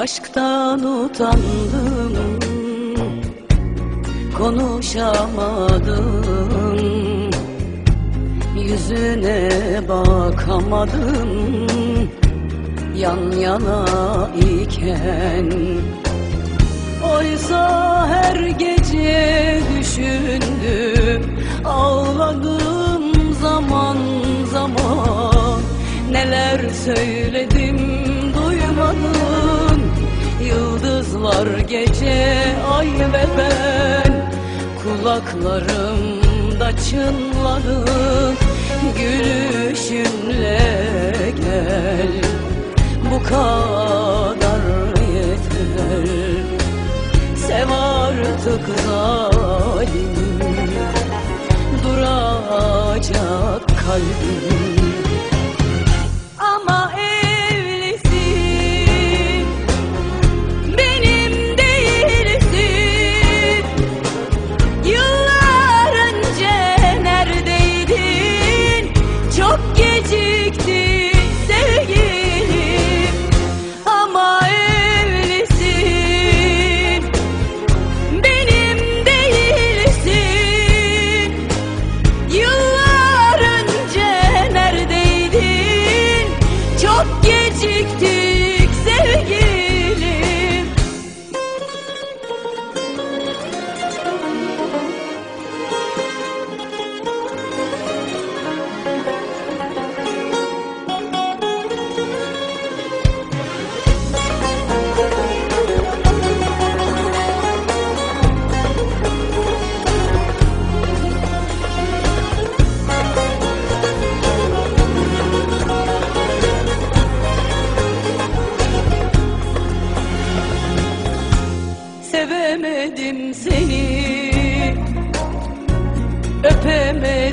Aşktan utandım Konuşamadım. Yüzüne bakamadım Yan yana iken. Oysa her gece düşündüm Ağladım zaman zaman. Neler söyledim gece ay ve ben Kulaklarımda çınladı Gülüşünle gel. Bu kadar yeter. Sev artık zalim Duracak kalbim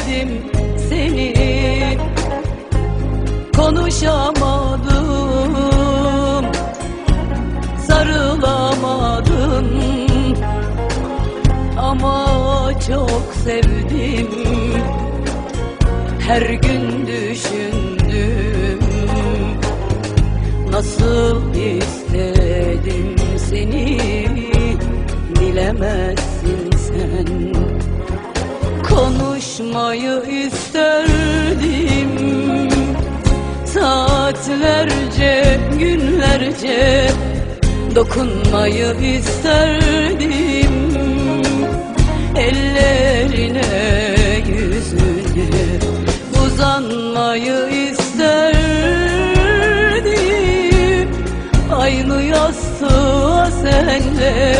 Öpemedim seni. Konuşamadım Sarılamadım. Ama çok sevdim. Her gün düşündüm. Nasıl istedim seni bilemezsin sen Konuşmayı isterdim. Saatlerce, günlerce Dokunmayı isterdim. Ellerine, yüzüne Uzanmayı isterdim. Aynı yastığa senle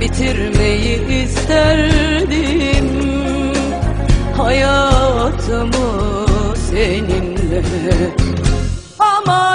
Bitirmeyi isterdim Hayatımı seninle. Ama